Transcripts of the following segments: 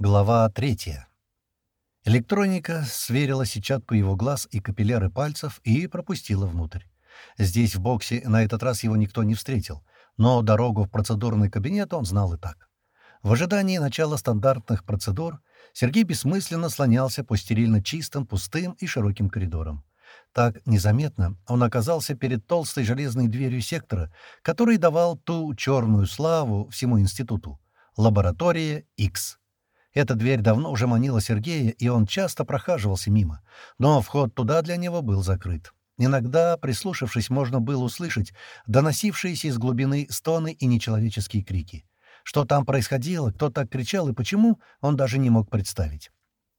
Глава третья. Электроника сверила сетчатку его глаз и капилляры пальцев и пропустила внутрь. Здесь, в боксе, на этот раз его никто не встретил, но дорогу в процедурный кабинет он знал и так. В ожидании начала стандартных процедур Сергей бессмысленно слонялся по стерильно чистым, пустым и широким коридорам. Так незаметно он оказался перед толстой железной дверью сектора, который давал ту черную славу всему институту — лаборатория X. Эта дверь давно уже манила Сергея, и он часто прохаживался мимо, но вход туда для него был закрыт. Иногда, прислушавшись, можно было услышать доносившиеся из глубины стоны и нечеловеческие крики. Что там происходило, кто так кричал и почему, он даже не мог представить.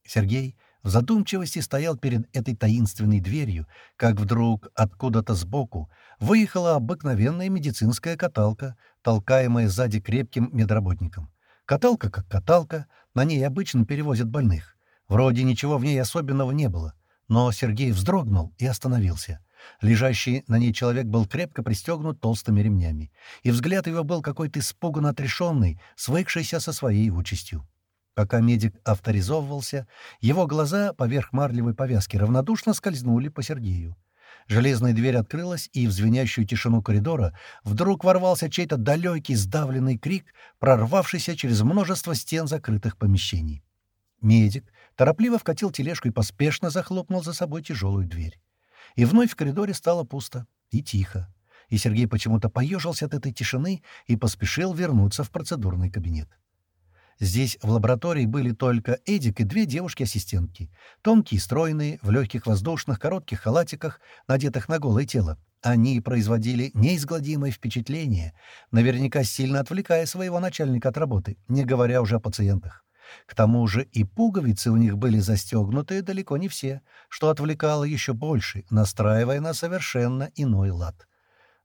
Сергей в задумчивости стоял перед этой таинственной дверью, как вдруг откуда-то сбоку выехала обыкновенная медицинская каталка, толкаемая сзади крепким медработником. Каталка как каталка, на ней обычно перевозят больных. Вроде ничего в ней особенного не было. Но Сергей вздрогнул и остановился. Лежащий на ней человек был крепко пристегнут толстыми ремнями, и взгляд его был какой-то испуганно отрешенный, свыкшийся со своей участью. Пока медик авторизовывался, его глаза поверх марлевой повязки равнодушно скользнули по Сергею. Железная дверь открылась, и в звенящую тишину коридора вдруг ворвался чей-то далекий сдавленный крик, прорвавшийся через множество стен закрытых помещений. Медик торопливо вкатил тележку и поспешно захлопнул за собой тяжелую дверь. И вновь в коридоре стало пусто и тихо, и Сергей почему-то поежился от этой тишины и поспешил вернуться в процедурный кабинет. Здесь в лаборатории были только Эдик и две девушки-ассистентки. Тонкие, стройные, в легких воздушных, коротких халатиках, надетых на голое тело. Они производили неизгладимое впечатление, наверняка сильно отвлекая своего начальника от работы, не говоря уже о пациентах. К тому же и пуговицы у них были застегнуты далеко не все, что отвлекало еще больше, настраивая на совершенно иной лад.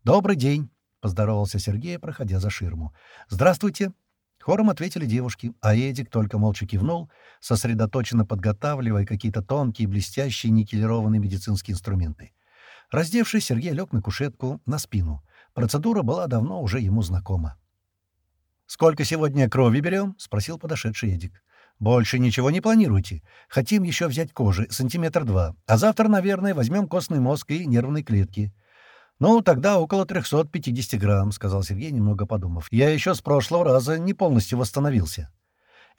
«Добрый день!» — поздоровался Сергей, проходя за ширму. «Здравствуйте!» Хором ответили девушки, а Эдик только молча кивнул, сосредоточенно подготавливая какие-то тонкие, блестящие никелированные медицинские инструменты. Раздевшись, Сергей лег на кушетку, на спину. Процедура была давно уже ему знакома. «Сколько сегодня крови берем?» — спросил подошедший Эдик. «Больше ничего не планируйте. Хотим еще взять кожи, сантиметр два. А завтра, наверное, возьмем костный мозг и нервные клетки. «Ну, тогда около 350 грамм», — сказал Сергей, немного подумав. «Я еще с прошлого раза не полностью восстановился».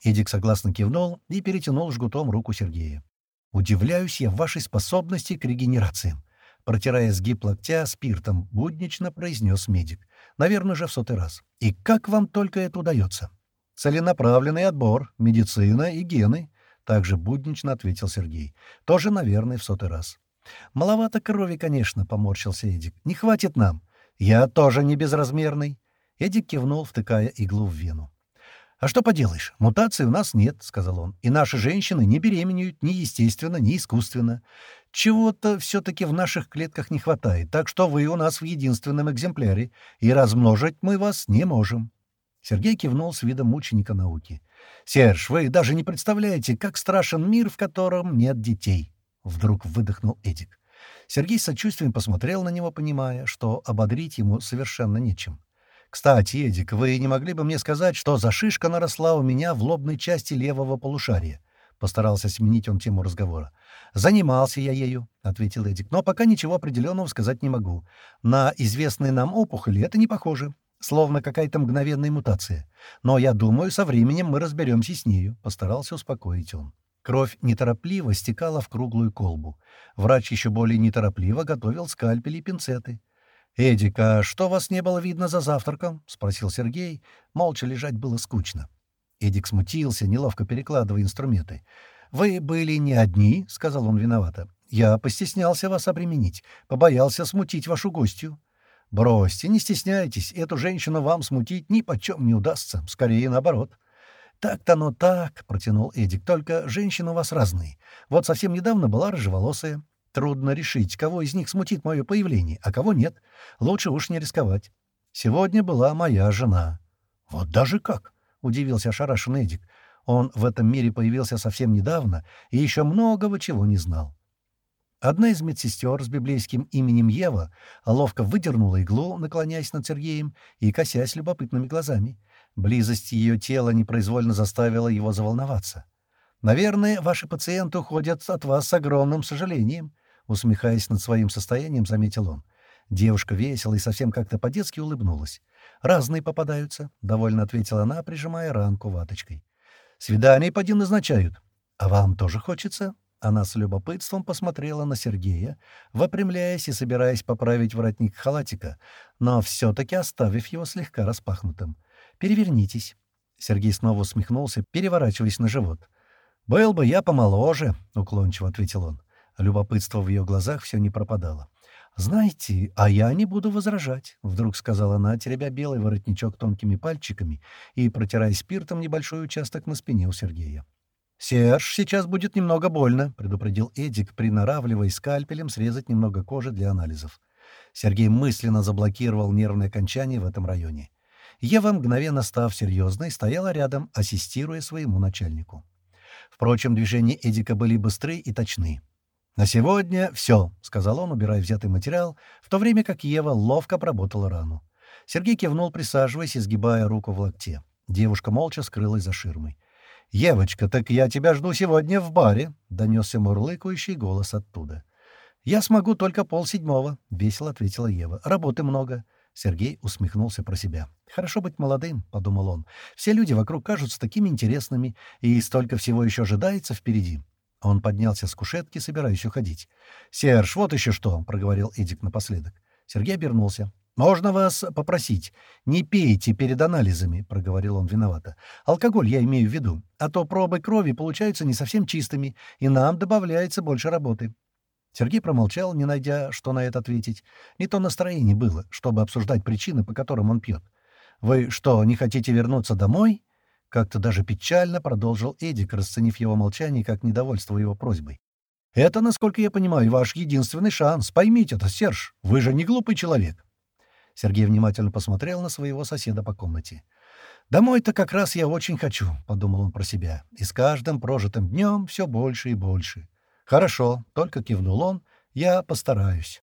Эдик согласно кивнул и перетянул жгутом руку Сергея. «Удивляюсь я вашей способности к регенерациям», — протирая сгиб локтя спиртом, буднично произнес медик. «Наверное, уже в сотый раз. И как вам только это удается?» «Целенаправленный отбор, медицина и гены», — также буднично ответил Сергей. «Тоже, наверное, в сотый раз». «Маловато крови, конечно», — поморщился Эдик. «Не хватит нам». «Я тоже не безразмерный». Эдик кивнул, втыкая иглу в вену. «А что поделаешь, мутаций у нас нет», — сказал он. «И наши женщины не беременеют ни естественно, ни искусственно. Чего-то все-таки в наших клетках не хватает, так что вы у нас в единственном экземпляре, и размножить мы вас не можем». Сергей кивнул с видом мученика науки. «Серж, вы даже не представляете, как страшен мир, в котором нет детей». Вдруг выдохнул Эдик. Сергей с сочувствием посмотрел на него, понимая, что ободрить ему совершенно нечем. «Кстати, Эдик, вы не могли бы мне сказать, что за шишка наросла у меня в лобной части левого полушария?» Постарался сменить он тему разговора. «Занимался я ею», — ответил Эдик, — «но пока ничего определенного сказать не могу. На известные нам опухоли это не похоже, словно какая-то мгновенная мутация. Но я думаю, со временем мы разберемся с нею», — постарался успокоить он. Кровь неторопливо стекала в круглую колбу. Врач еще более неторопливо готовил скальпели и пинцеты. «Эдик, а что вас не было видно за завтраком?» — спросил Сергей. Молча лежать было скучно. Эдик смутился, неловко перекладывая инструменты. «Вы были не одни», — сказал он виновато. «Я постеснялся вас обременить, побоялся смутить вашу гостью». «Бросьте, не стесняйтесь, эту женщину вам смутить ни почем не удастся, скорее наоборот». «Так-то оно так», — протянул Эдик, — «только женщины у вас разные. Вот совсем недавно была рыжеволосая. Трудно решить, кого из них смутит мое появление, а кого нет. Лучше уж не рисковать. Сегодня была моя жена». «Вот даже как?» — удивился ошарашенный Эдик. Он в этом мире появился совсем недавно и еще многого чего не знал. Одна из медсестер с библейским именем Ева ловко выдернула иглу, наклоняясь над Сергеем и косясь любопытными глазами. Близость ее тела непроизвольно заставила его заволноваться. «Наверное, ваши пациенты уходят от вас с огромным сожалением», — усмехаясь над своим состоянием, заметил он. Девушка весело и совсем как-то по-детски улыбнулась. «Разные попадаются», — довольно ответила она, прижимая ранку ваточкой. «Свидание поди назначают. А вам тоже хочется?» Она с любопытством посмотрела на Сергея, выпрямляясь и собираясь поправить воротник халатика, но все-таки оставив его слегка распахнутым. «Перевернитесь». Сергей снова усмехнулся, переворачиваясь на живот. «Был бы я помоложе», — уклончиво ответил он. Любопытство в ее глазах все не пропадало. «Знаете, а я не буду возражать», — вдруг сказала она, теребя белый воротничок тонкими пальчиками и протирая спиртом небольшой участок на спине у Сергея. «Серж, сейчас будет немного больно», — предупредил Эдик, приноравливая скальпелем срезать немного кожи для анализов. Сергей мысленно заблокировал нервное окончание в этом районе. Ева, мгновенно став серьезной, стояла рядом, ассистируя своему начальнику. Впрочем, движения Эдика были быстры и точны. «На сегодня все», — сказал он, убирая взятый материал, в то время как Ева ловко обработала рану. Сергей кивнул, присаживаясь и сгибая руку в локте. Девушка молча скрылась за ширмой. «Евочка, так я тебя жду сегодня в баре», — донесся мурлыкающий голос оттуда. «Я смогу только полседьмого», — весело ответила Ева. «Работы много». Сергей усмехнулся про себя. «Хорошо быть молодым», — подумал он. «Все люди вокруг кажутся такими интересными, и столько всего еще ожидается впереди». Он поднялся с кушетки, собираясь уходить. «Серж, вот еще что!» — проговорил Эдик напоследок. Сергей обернулся. «Можно вас попросить? Не пейте перед анализами», — проговорил он виновато. «Алкоголь я имею в виду, а то пробы крови получаются не совсем чистыми, и нам добавляется больше работы. Сергей промолчал, не найдя, что на это ответить. Не то настроение было, чтобы обсуждать причины, по которым он пьет. «Вы что, не хотите вернуться домой?» Как-то даже печально продолжил Эдик, расценив его молчание как недовольство его просьбой. «Это, насколько я понимаю, ваш единственный шанс. Поймите это, Серж. Вы же не глупый человек». Сергей внимательно посмотрел на своего соседа по комнате. «Домой-то как раз я очень хочу», — подумал он про себя. «И с каждым прожитым днем все больше и больше». «Хорошо», — только кивнул он, — «я постараюсь».